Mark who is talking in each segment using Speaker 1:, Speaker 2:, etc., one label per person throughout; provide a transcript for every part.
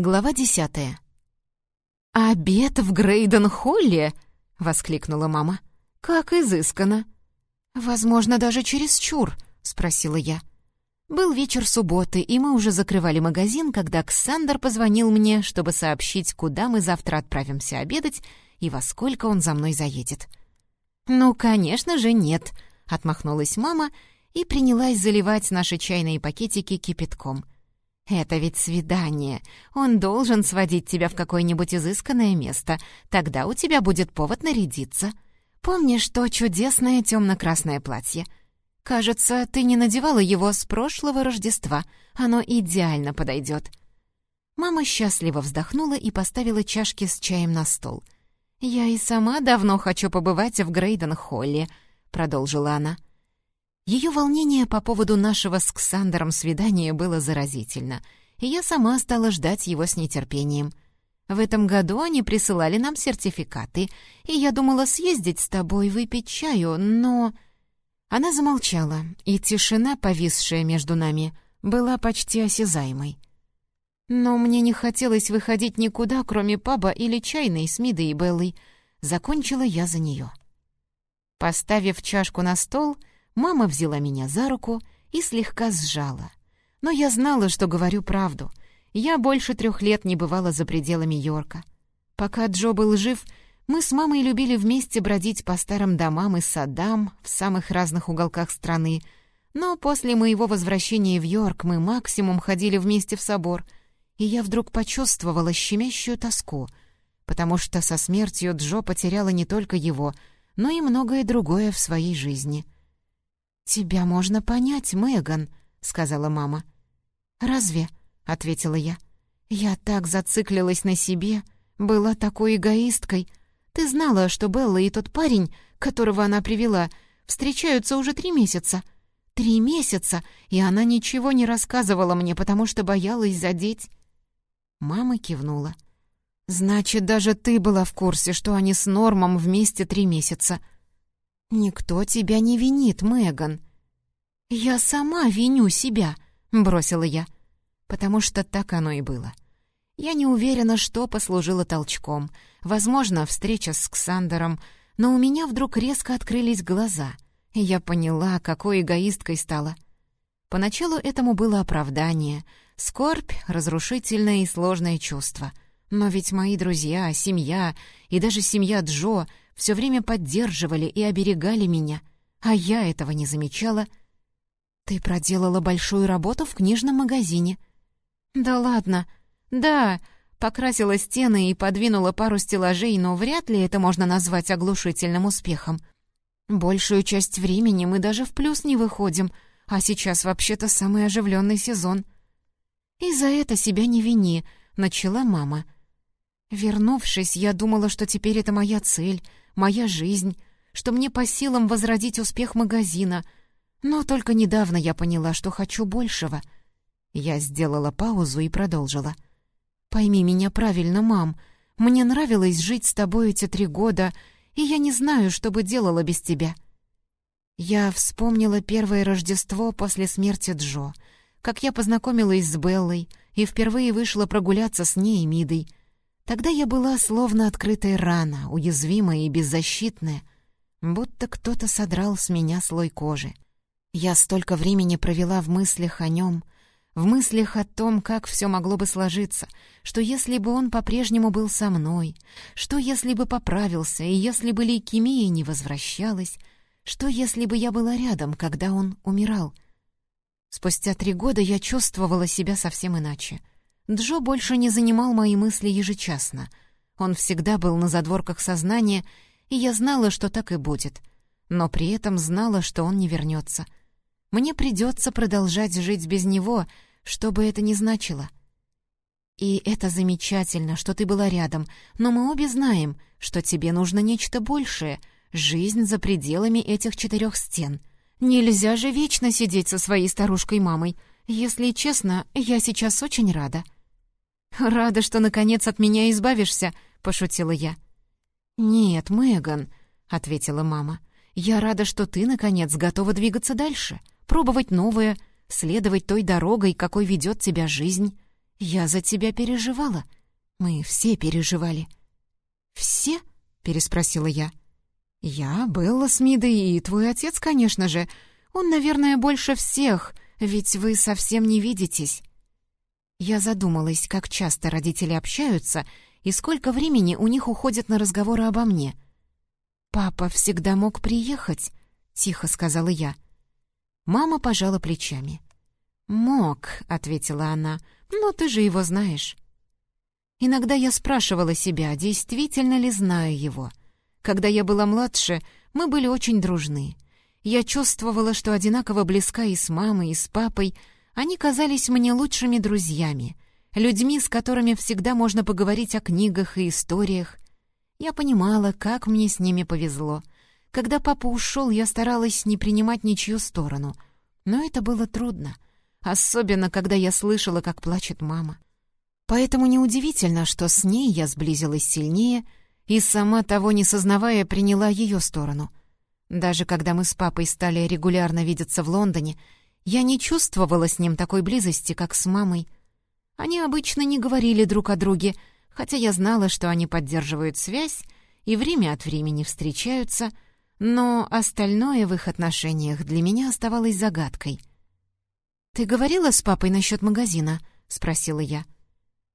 Speaker 1: Глава десятая. «Обед в Грейден-Холле!» — воскликнула мама. «Как изысканно!» «Возможно, даже чересчур», — спросила я. Был вечер субботы, и мы уже закрывали магазин, когда Ксандр позвонил мне, чтобы сообщить, куда мы завтра отправимся обедать и во сколько он за мной заедет. «Ну, конечно же, нет», — отмахнулась мама и принялась заливать наши чайные пакетики кипятком — «Это ведь свидание. Он должен сводить тебя в какое-нибудь изысканное место. Тогда у тебя будет повод нарядиться. Помнишь то чудесное темно-красное платье? Кажется, ты не надевала его с прошлого Рождества. Оно идеально подойдет». Мама счастливо вздохнула и поставила чашки с чаем на стол. «Я и сама давно хочу побывать в Грейден-Холле», — продолжила она. Ее волнение по поводу нашего с Ксандером свидания было заразительно, и я сама стала ждать его с нетерпением. В этом году они присылали нам сертификаты, и я думала съездить с тобой выпить чаю, но...» Она замолчала, и тишина, повисшая между нами, была почти осязаемой. Но мне не хотелось выходить никуда, кроме паба или чайной с Мидой и Беллой. Закончила я за нее. Поставив чашку на стол, Мама взяла меня за руку и слегка сжала. Но я знала, что говорю правду. Я больше трех лет не бывала за пределами Йорка. Пока Джо был жив, мы с мамой любили вместе бродить по старым домам и садам в самых разных уголках страны. Но после моего возвращения в Йорк мы максимум ходили вместе в собор, и я вдруг почувствовала щемящую тоску, потому что со смертью Джо потеряла не только его, но и многое другое в своей жизни — «Тебя можно понять, Меган», — сказала мама. «Разве?» — ответила я. «Я так зациклилась на себе, была такой эгоисткой. Ты знала, что Белла и тот парень, которого она привела, встречаются уже три месяца. Три месяца, и она ничего не рассказывала мне, потому что боялась задеть». Мама кивнула. «Значит, даже ты была в курсе, что они с Нормом вместе три месяца». «Никто тебя не винит, Меган». «Я сама виню себя», — бросила я. Потому что так оно и было. Я не уверена, что послужило толчком. Возможно, встреча с Ксандером, но у меня вдруг резко открылись глаза, и я поняла, какой эгоисткой стала. Поначалу этому было оправдание. Скорбь — разрушительное и сложное чувство. Но ведь мои друзья, семья и даже семья Джо все время поддерживали и оберегали меня, а я этого не замечала. «Ты проделала большую работу в книжном магазине». «Да ладно. Да, покрасила стены и подвинула пару стеллажей, но вряд ли это можно назвать оглушительным успехом. Большую часть времени мы даже в плюс не выходим, а сейчас вообще-то самый оживленный сезон». «И за это себя не вини», — начала мама. Вернувшись, я думала, что теперь это моя цель — моя жизнь, что мне по силам возродить успех магазина. Но только недавно я поняла, что хочу большего. Я сделала паузу и продолжила. «Пойми меня правильно, мам. Мне нравилось жить с тобой эти три года, и я не знаю, что бы делала без тебя». Я вспомнила первое Рождество после смерти Джо, как я познакомилась с Беллой и впервые вышла прогуляться с ней и Мидой — Тогда я была словно открытая рана, уязвимая и беззащитная, будто кто-то содрал с меня слой кожи. Я столько времени провела в мыслях о нем, в мыслях о том, как все могло бы сложиться, что если бы он по-прежнему был со мной, что если бы поправился, и если бы лейкемия не возвращалась, что если бы я была рядом, когда он умирал. Спустя три года я чувствовала себя совсем иначе — Джо больше не занимал мои мысли ежечасно. Он всегда был на задворках сознания, и я знала, что так и будет. Но при этом знала, что он не вернется. Мне придется продолжать жить без него, что бы это ни значило. И это замечательно, что ты была рядом, но мы обе знаем, что тебе нужно нечто большее — жизнь за пределами этих четырех стен. Нельзя же вечно сидеть со своей старушкой-мамой. Если честно, я сейчас очень рада. «Рада, что наконец от меня избавишься», — пошутила я. «Нет, Меган», — ответила мама. «Я рада, что ты, наконец, готова двигаться дальше, пробовать новое, следовать той дорогой, какой ведет тебя жизнь. «Я за тебя переживала. Мы все переживали». «Все?» — переспросила я. «Я, Белла Смида и твой отец, конечно же. Он, наверное, больше всех, ведь вы совсем не видитесь». Я задумалась, как часто родители общаются и сколько времени у них уходит на разговоры обо мне. «Папа всегда мог приехать», — тихо сказала я. Мама пожала плечами. «Мог», — ответила она, — «но ты же его знаешь». Иногда я спрашивала себя, действительно ли знаю его. Когда я была младше, мы были очень дружны. Я чувствовала, что одинаково близка и с мамой, и с папой. Они казались мне лучшими друзьями, людьми, с которыми всегда можно поговорить о книгах и историях. Я понимала, как мне с ними повезло. Когда папа ушел, я старалась не принимать ничью сторону. Но это было трудно — особенно когда я слышала, как плачет мама. Поэтому неудивительно, что с ней я сблизилась сильнее и, сама того не сознавая, приняла ее сторону. Даже когда мы с папой стали регулярно видеться в Лондоне, я не чувствовала с ним такой близости, как с мамой. Они обычно не говорили друг о друге, хотя я знала, что они поддерживают связь и время от времени встречаются, но остальное в их отношениях для меня оставалось загадкой. «Ты говорила с папой насчет магазина?» — спросила я.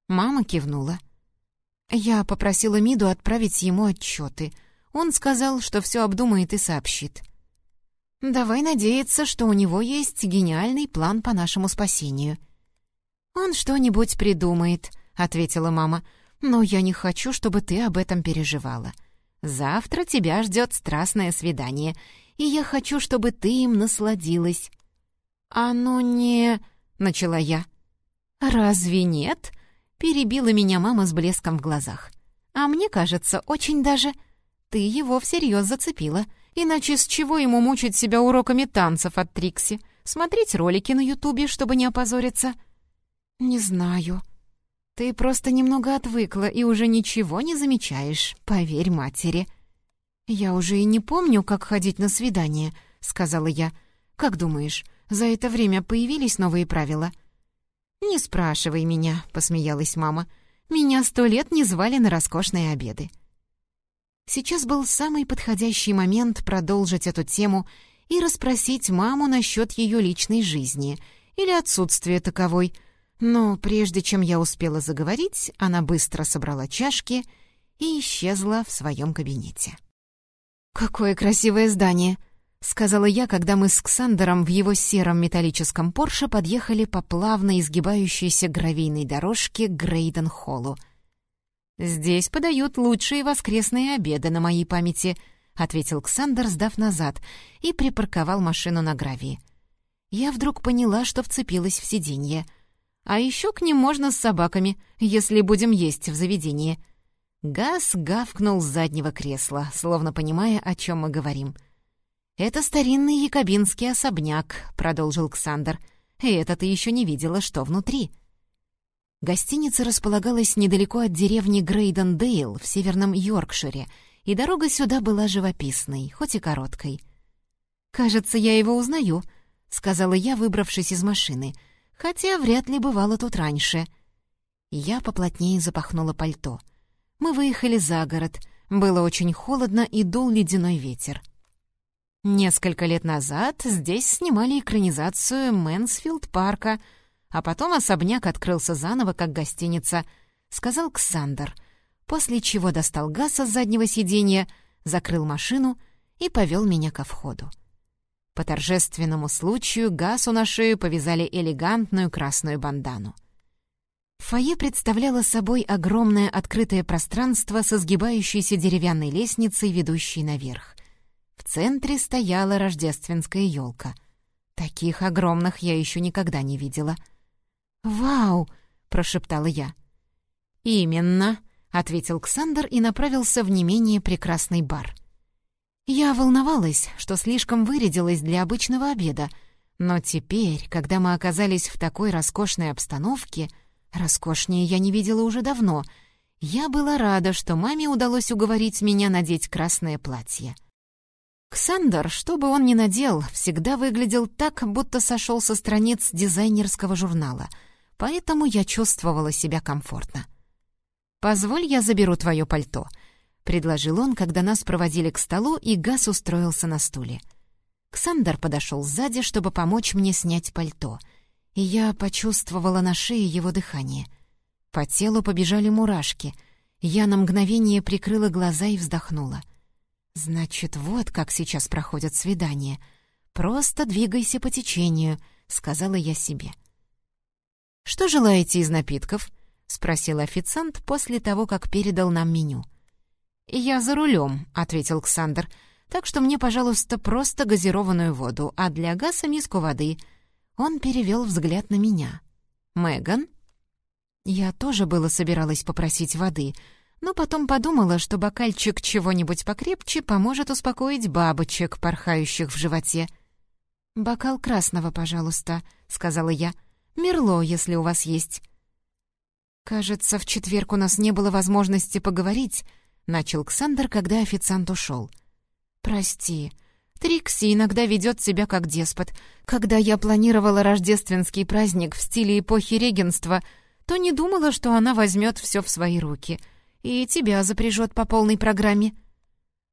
Speaker 1: Мама кивнула. Я попросила Миду отправить ему отчеты. Он сказал, что все обдумает и сообщит. «Давай надеяться, что у него есть гениальный план по нашему спасению». «Он что-нибудь придумает», — ответила мама. «Но я не хочу, чтобы ты об этом переживала. Завтра тебя ждет страстное свидание, и я хочу, чтобы ты им насладилась». «Оно не...» — начала я. «Разве нет?» — перебила меня мама с блеском в глазах. «А мне кажется, очень даже... Ты его всерьез зацепила. Иначе с чего ему мучить себя уроками танцев от Трикси? Смотреть ролики на Ютубе, чтобы не опозориться?» «Не знаю. Ты просто немного отвыкла и уже ничего не замечаешь, поверь матери». «Я уже и не помню, как ходить на свидание», — сказала я. «Как думаешь, за это время появились новые правила?» «Не спрашивай меня», — посмеялась мама. «Меня сто лет не звали на роскошные обеды». Сейчас был самый подходящий момент продолжить эту тему и расспросить маму насчет ее личной жизни или отсутствия таковой. Но прежде чем я успела заговорить, она быстро собрала чашки и исчезла в своем кабинете. «Какое красивое здание!» — сказала я, когда мы с Ксандером в его сером металлическом Порше подъехали по плавно изгибающейся гравийной дорожке к Грейден-холлу. «Здесь подают лучшие воскресные обеды на моей памяти», — ответил Ксандер, сдав назад, и припарковал машину на гравии. Я вдруг поняла, что вцепилась в сиденье. А еще к ним можно с собаками, если будем есть в заведении. Газ гавкнул с заднего кресла, словно понимая, о чем мы говорим — «Это старинный якобинский особняк», — продолжил Ксандр. «И это ты еще не видела, что внутри». Гостиница располагалась недалеко от деревни Грейден-Дейл в северном Йоркшире, и дорога сюда была живописной, хоть и короткой. «Кажется, я его узнаю», — сказала я, выбравшись из машины, хотя вряд ли бывала тут раньше. Я поплотнее запахнула пальто. Мы выехали за город. Было очень холодно и дул ледяной ветер. Несколько лет назад здесь снимали экранизацию Мэнсфилд парка, а потом особняк открылся заново как гостиница, сказал Ксандер, после чего достал Гаса с заднего сиденья, закрыл машину и повел меня ко входу. По торжественному случаю Гасу на шею повязали элегантную красную бандану. Фойе представляло собой огромное открытое пространство со сгибающейся деревянной лестницей, ведущей наверх. В центре стояла рождественская елка. Таких огромных я еще никогда не видела. «Вау!» — прошептала я. «Именно», — ответил Ксандр и направился в не менее прекрасный бар. Я волновалась, что слишком вырядилась для обычного обеда, но теперь, когда мы оказались в такой роскошной обстановке, роскошнее я не видела уже давно, я была рада, что маме удалось уговорить меня надеть красное платье. Ксандер, что бы он ни надел, всегда выглядел так, будто сошел со страниц дизайнерского журнала. Поэтому я чувствовала себя комфортно. «Позволь, я заберу твое пальто», — предложил он, когда нас проводили к столу, и Газ устроился на стуле. Ксандер подошел сзади, чтобы помочь мне снять пальто, и я почувствовала на шее его дыхание. По телу побежали мурашки. Я на мгновение прикрыла глаза и вздохнула. «Значит, вот как сейчас проходят свидания. Просто двигайся по течению», — сказала я себе. «Что желаете из напитков?» — спросил официант после того, как передал нам меню. «Я за рулем», — ответил Ксандр, «так что мне, пожалуйста, просто газированную воду, а для Гаса миску воды». Он перевел взгляд на меня. «Меган?» Я тоже было собиралась попросить воды, но потом подумала, что бокальчик чего-нибудь покрепче поможет успокоить бабочек, порхающих в животе. «Бокал красного, пожалуйста», — сказала я. «Мерло, если у вас есть». «Кажется, в четверг у нас не было возможности поговорить», — начал Ксандр, когда официант ушел. «Прости. Трикси иногда ведет себя как деспот. Когда я планировала рождественский праздник в стиле эпохи регенства, то не думала, что она возьмет все в свои руки и тебя запряжет по полной программе».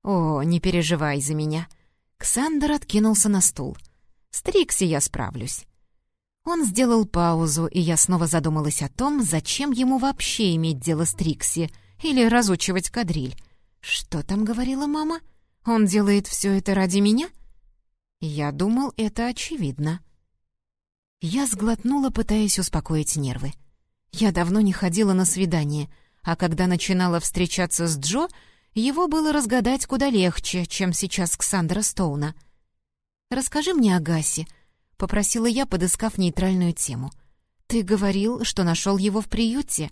Speaker 1: «О, не переживай за меня». Ксандр откинулся на стул. «С Трикси я справлюсь». Он сделал паузу, и я снова задумалась о том, зачем ему вообще иметь дело с Трикси или разучивать кадриль. Что там говорила мама? Он делает все это ради меня? Я думал, это очевидно. Я сглотнула, пытаясь успокоить нервы. Я давно не ходила на свидание, а когда начинала встречаться с Джо, его было разгадать куда легче, чем сейчас Ксандра Стоуна. «Расскажи мне о Гасе», — попросила я, подыскав нейтральную тему. «Ты говорил, что нашел его в приюте?»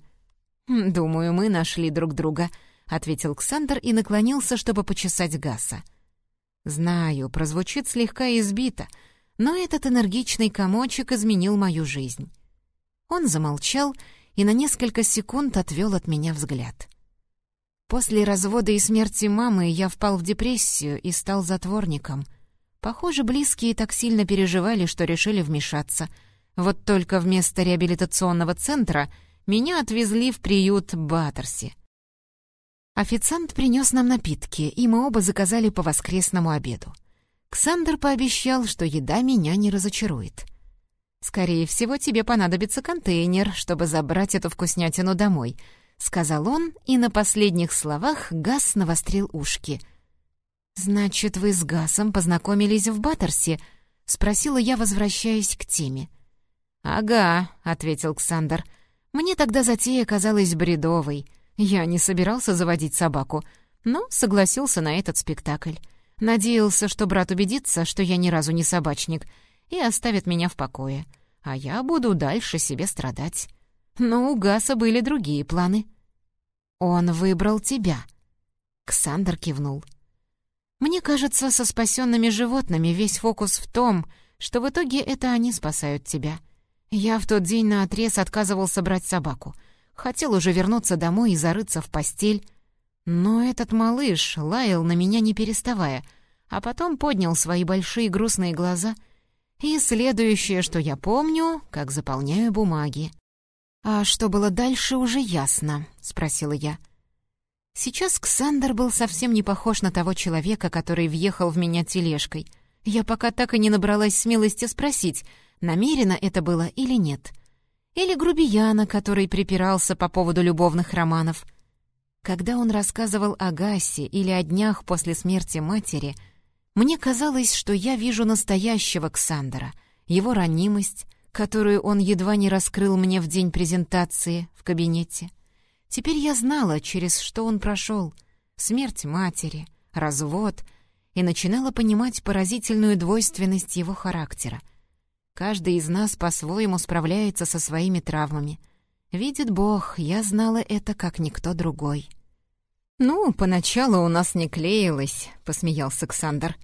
Speaker 1: «Хм, «Думаю, мы нашли друг друга», — ответил Ксандр и наклонился, чтобы почесать Гаса. «Знаю, прозвучит слегка избито, но этот энергичный комочек изменил мою жизнь». Он замолчал и на несколько секунд отвел от меня взгляд. После развода и смерти мамы я впал в депрессию и стал затворником — Похоже, близкие так сильно переживали, что решили вмешаться. Вот только вместо реабилитационного центра меня отвезли в приют Баттерси. Официант принес нам напитки, и мы оба заказали по воскресному обеду. Ксандр пообещал, что еда меня не разочарует. «Скорее всего, тебе понадобится контейнер, чтобы забрать эту вкуснятину домой», — сказал он, и на последних словах Газ навострил ушки — «Значит, вы с Гасом познакомились в Баттерсе?» — спросила я, возвращаясь к теме. «Ага», — ответил Ксандр. «Мне тогда затея казалась бредовой. Я не собирался заводить собаку, но согласился на этот спектакль. Надеялся, что брат убедится, что я ни разу не собачник, и оставит меня в покое, а я буду дальше себе страдать. Но у Гаса были другие планы». «Он выбрал тебя». Ксандр кивнул. Мне кажется, со спасенными животными весь фокус в том, что в итоге это они спасают тебя. Я в тот день наотрез отказывался брать собаку. Хотел уже вернуться домой и зарыться в постель. Но этот малыш лаял на меня не переставая, а потом поднял свои большие грустные глаза. И следующее, что я помню, как заполняю бумаги. «А что было дальше, уже ясно», — спросила я. Сейчас Ксандер был совсем не похож на того человека, который въехал в меня тележкой. Я пока так и не набралась смелости спросить, намеренно это было или нет. Или грубияна, который припирался по поводу любовных романов. Когда он рассказывал о Гасе или о днях после смерти матери, мне казалось, что я вижу настоящего Ксандера, его ранимость, которую он едва не раскрыл мне в день презентации в кабинете. Теперь я знала, через что он прошел. Смерть матери, развод, и начинала понимать поразительную двойственность его характера. Каждый из нас по-своему справляется со своими травмами. Видит Бог, я знала это как никто другой. «Ну, поначалу у нас не клеилось», — посмеялся Ксандр.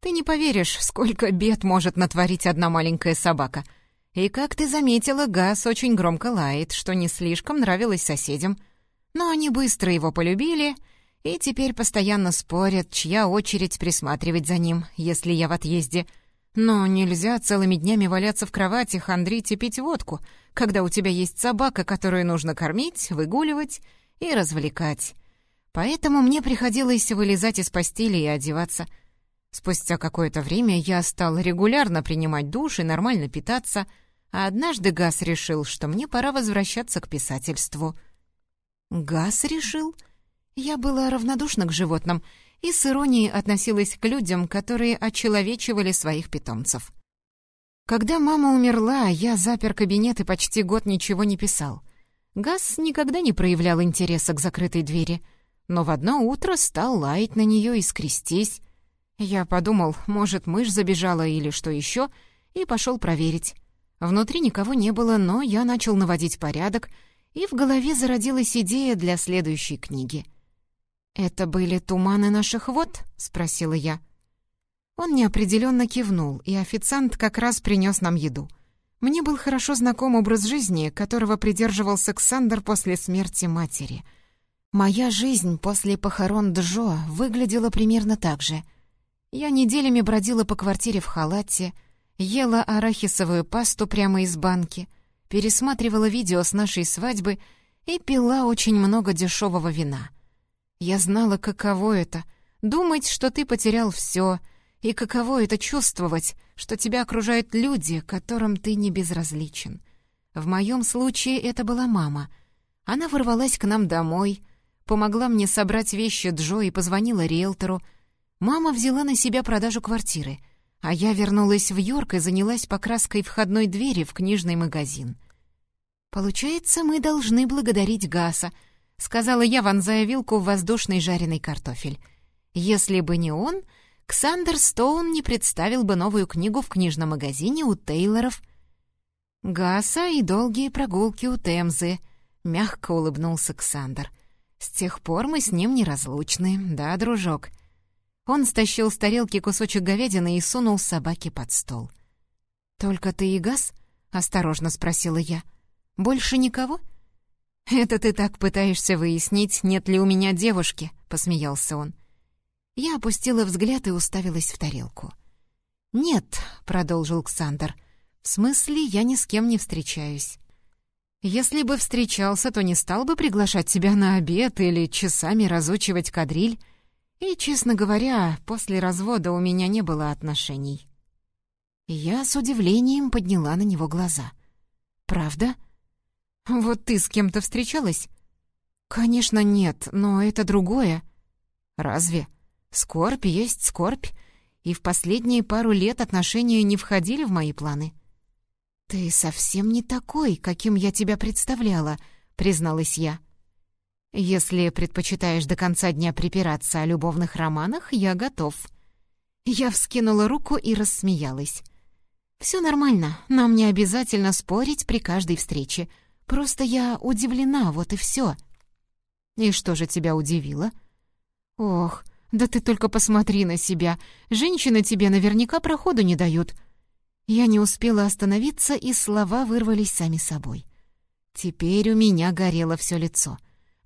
Speaker 1: «Ты не поверишь, сколько бед может натворить одна маленькая собака. И, как ты заметила, Газ очень громко лает, что не слишком нравилось соседям. Но они быстро его полюбили и теперь постоянно спорят, чья очередь присматривать за ним, если я в отъезде. Но нельзя целыми днями валяться в кровати, хандрить и пить водку, когда у тебя есть собака, которую нужно кормить, выгуливать и развлекать. Поэтому мне приходилось вылезать из постели и одеваться. Спустя какое-то время я стал регулярно принимать душ и нормально питаться, а однажды Газ решил, что мне пора возвращаться к писательству. Газ решил? Я была равнодушна к животным и с иронией относилась к людям, которые очеловечивали своих питомцев. Когда мама умерла, я запер кабинет и почти год ничего не писал. Газ никогда не проявлял интереса к закрытой двери, но в одно утро стал лаять на нее и скрестись. Я подумал, может, мышь забежала или что еще, и пошел проверить. Внутри никого не было, но я начал наводить порядок, и в голове зародилась идея для следующей книги — «Это были туманы наших вод?» — спросила я. Он неопределенно кивнул, и официант как раз принес нам еду. Мне был хорошо знаком образ жизни, которого придерживался Ксандр после смерти матери. Моя жизнь после похорон Джо выглядела примерно так же. Я неделями бродила по квартире в халате, ела арахисовую пасту прямо из банки, пересматривала видео с нашей свадьбы и пила очень много дешевого вина — я знала, каково это — думать, что ты потерял все, и каково это чувствовать, что тебя окружают люди, которым ты не безразличен. В моем случае это была мама. Она ворвалась к нам домой, помогла мне собрать вещи Джо и позвонила риэлтору. Мама взяла на себя продажу квартиры, а я вернулась в Йорк и занялась покраской входной двери в книжный магазин. Получается, мы должны благодарить Гаса —— сказала я, вонзая вилку в воздушный жареный картофель. «Если бы не он, Ксандер Стоун не представил бы новую книгу в книжном магазине у Тейлоров». «Гаса и долгие прогулки у Темзы», — мягко улыбнулся Ксандер. «С тех пор мы с ним неразлучны, да, дружок?» Он стащил с тарелки кусочек говядины и сунул собаке под стол. «Только ты и Гас?» — осторожно спросила я. «Больше никого?» «Это ты так пытаешься выяснить, нет ли у меня девушки?» — посмеялся он. Я опустила взгляд и уставилась в тарелку. «Нет», — продолжил Ксандр, — «в смысле я ни с кем не встречаюсь. Если бы встречался, то не стал бы приглашать тебя на обед или часами разучивать кадриль. И, честно говоря, после развода у меня не было отношений». Я с удивлением подняла на него глаза. «Правда?» «Вот ты с кем-то встречалась?» «Конечно нет, но это другое». «Разве? Скорбь есть скорбь, и в последние пару лет отношения не входили в мои планы». «Ты совсем не такой, каким я тебя представляла», — призналась я. «Если предпочитаешь до конца дня припираться о любовных романах, я готов». Я вскинула руку и рассмеялась. «Все нормально, нам не обязательно спорить при каждой встрече. Просто я удивлена, вот и все. И что же тебя удивило? Ох, да ты только посмотри на себя. Женщины тебе наверняка проходу не дают. Я не успела остановиться, и слова вырвались сами собой. Теперь у меня горело все лицо.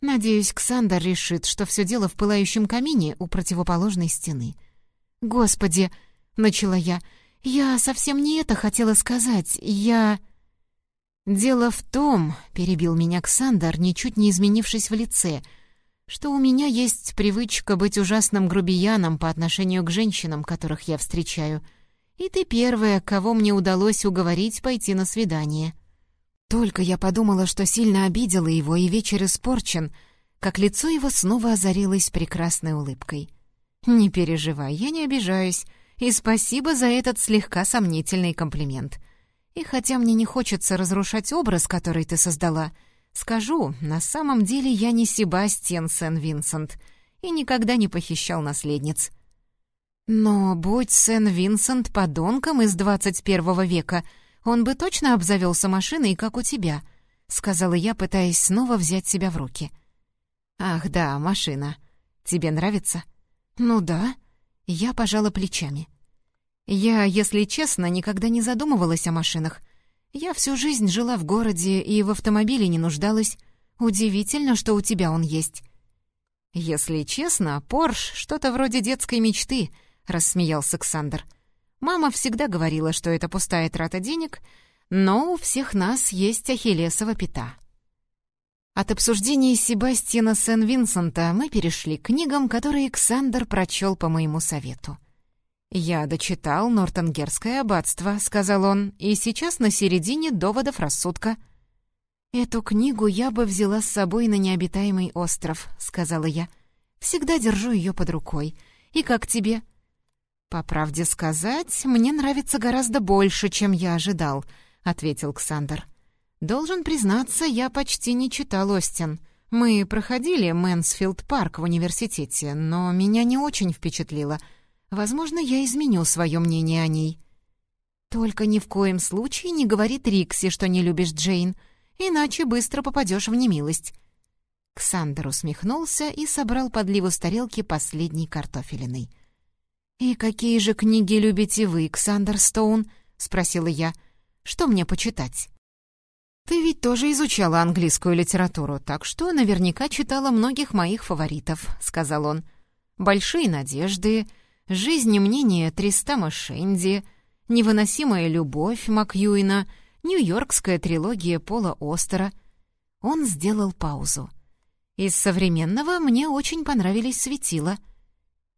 Speaker 1: Надеюсь, Ксандр решит, что все дело в пылающем камине у противоположной стены. «Господи!» — начала я. «Я совсем не это хотела сказать. Я...» «Дело в том», — перебил меня Ксандр, ничуть не изменившись в лице, «что у меня есть привычка быть ужасным грубияном по отношению к женщинам, которых я встречаю. И ты первая, кого мне удалось уговорить пойти на свидание». Только я подумала, что сильно обидела его, и вечер испорчен, как лицо его снова озарилось прекрасной улыбкой. «Не переживай, я не обижаюсь, и спасибо за этот слегка сомнительный комплимент». И хотя мне не хочется разрушать образ, который ты создала, скажу, на самом деле я не Себастьян Сен-Винсент и никогда не похищал наследниц. Но будь Сен-Винсент подонком из 21 века, он бы точно обзавелся машиной, как у тебя, — сказала я, пытаясь снова взять себя в руки. «Ах да, машина. Тебе нравится?» «Ну да». Я пожала плечами. Я, если честно, никогда не задумывалась о машинах. Я всю жизнь жила в городе и в автомобиле не нуждалась. Удивительно, что у тебя он есть. Если честно, Порш — что-то вроде детской мечты, — рассмеялся Александр. Мама всегда говорила, что это пустая трата денег, но у всех нас есть ахиллесова пята. От обсуждения Себастьяна Сен-Винсента мы перешли к книгам, которые Александр прочел по моему совету. «Я дочитал Нортонгерское аббатство», — сказал он, «и сейчас на середине доводов рассудка». «Эту книгу я бы взяла с собой на необитаемый остров», — сказала я. «Всегда держу ее под рукой. И как тебе?» «По правде сказать, мне нравится гораздо больше, чем я ожидал», — ответил Ксандр. Должен признаться, я почти не читал Остин. Мы проходили Мэнсфилд парк в университете, но меня не очень впечатлило. Возможно, я изменю свое мнение о ней. Только ни в коем случае не говори Трикси, что не любишь Джейн, иначе быстро попадешь в немилость. Ксандер усмехнулся и собрал подливу с тарелки последней картофелиной. «И какие же книги любите вы, Ксандер Стоун?» — спросила я. «Что мне почитать?» «Ты ведь тоже изучала английскую литературу, так что наверняка читала многих моих фаворитов», — сказал он. «Большие надежды», «Жизнь и мнение Тристама Шенди», «Невыносимая любовь» Макьюина, «Нью-Йоркская трилогия Пола Остера». Он сделал паузу. «Из современного мне очень понравились светила».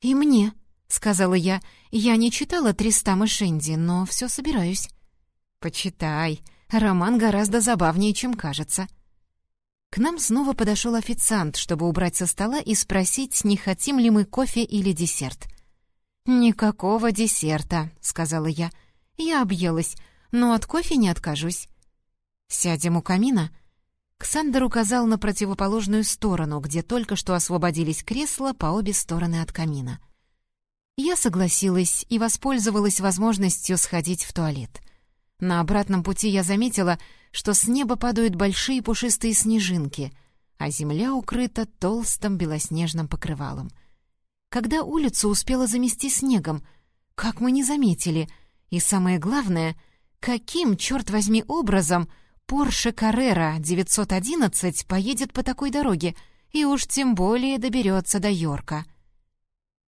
Speaker 1: «И мне», — сказала я, — «я не читала Тристама Шенди, но все собираюсь». «Почитай», Роман гораздо забавнее, чем кажется. К нам снова подошел официант, чтобы убрать со стола и спросить, не хотим ли мы кофе или десерт. «Никакого десерта», — сказала я. «Я объелась, но от кофе не откажусь». «Сядем у камина?» Ксандер указал на противоположную сторону, где только что освободились кресла по обе стороны от камина. Я согласилась и воспользовалась возможностью сходить в туалет. На обратном пути я заметила, что с неба падают большие пушистые снежинки, а земля укрыта толстым белоснежным покрывалом. Когда улицу успела замести снегом, как мы не заметили, и самое главное, каким, черт возьми, образом Порше Каррера 911 поедет по такой дороге и уж тем более доберется до Йорка —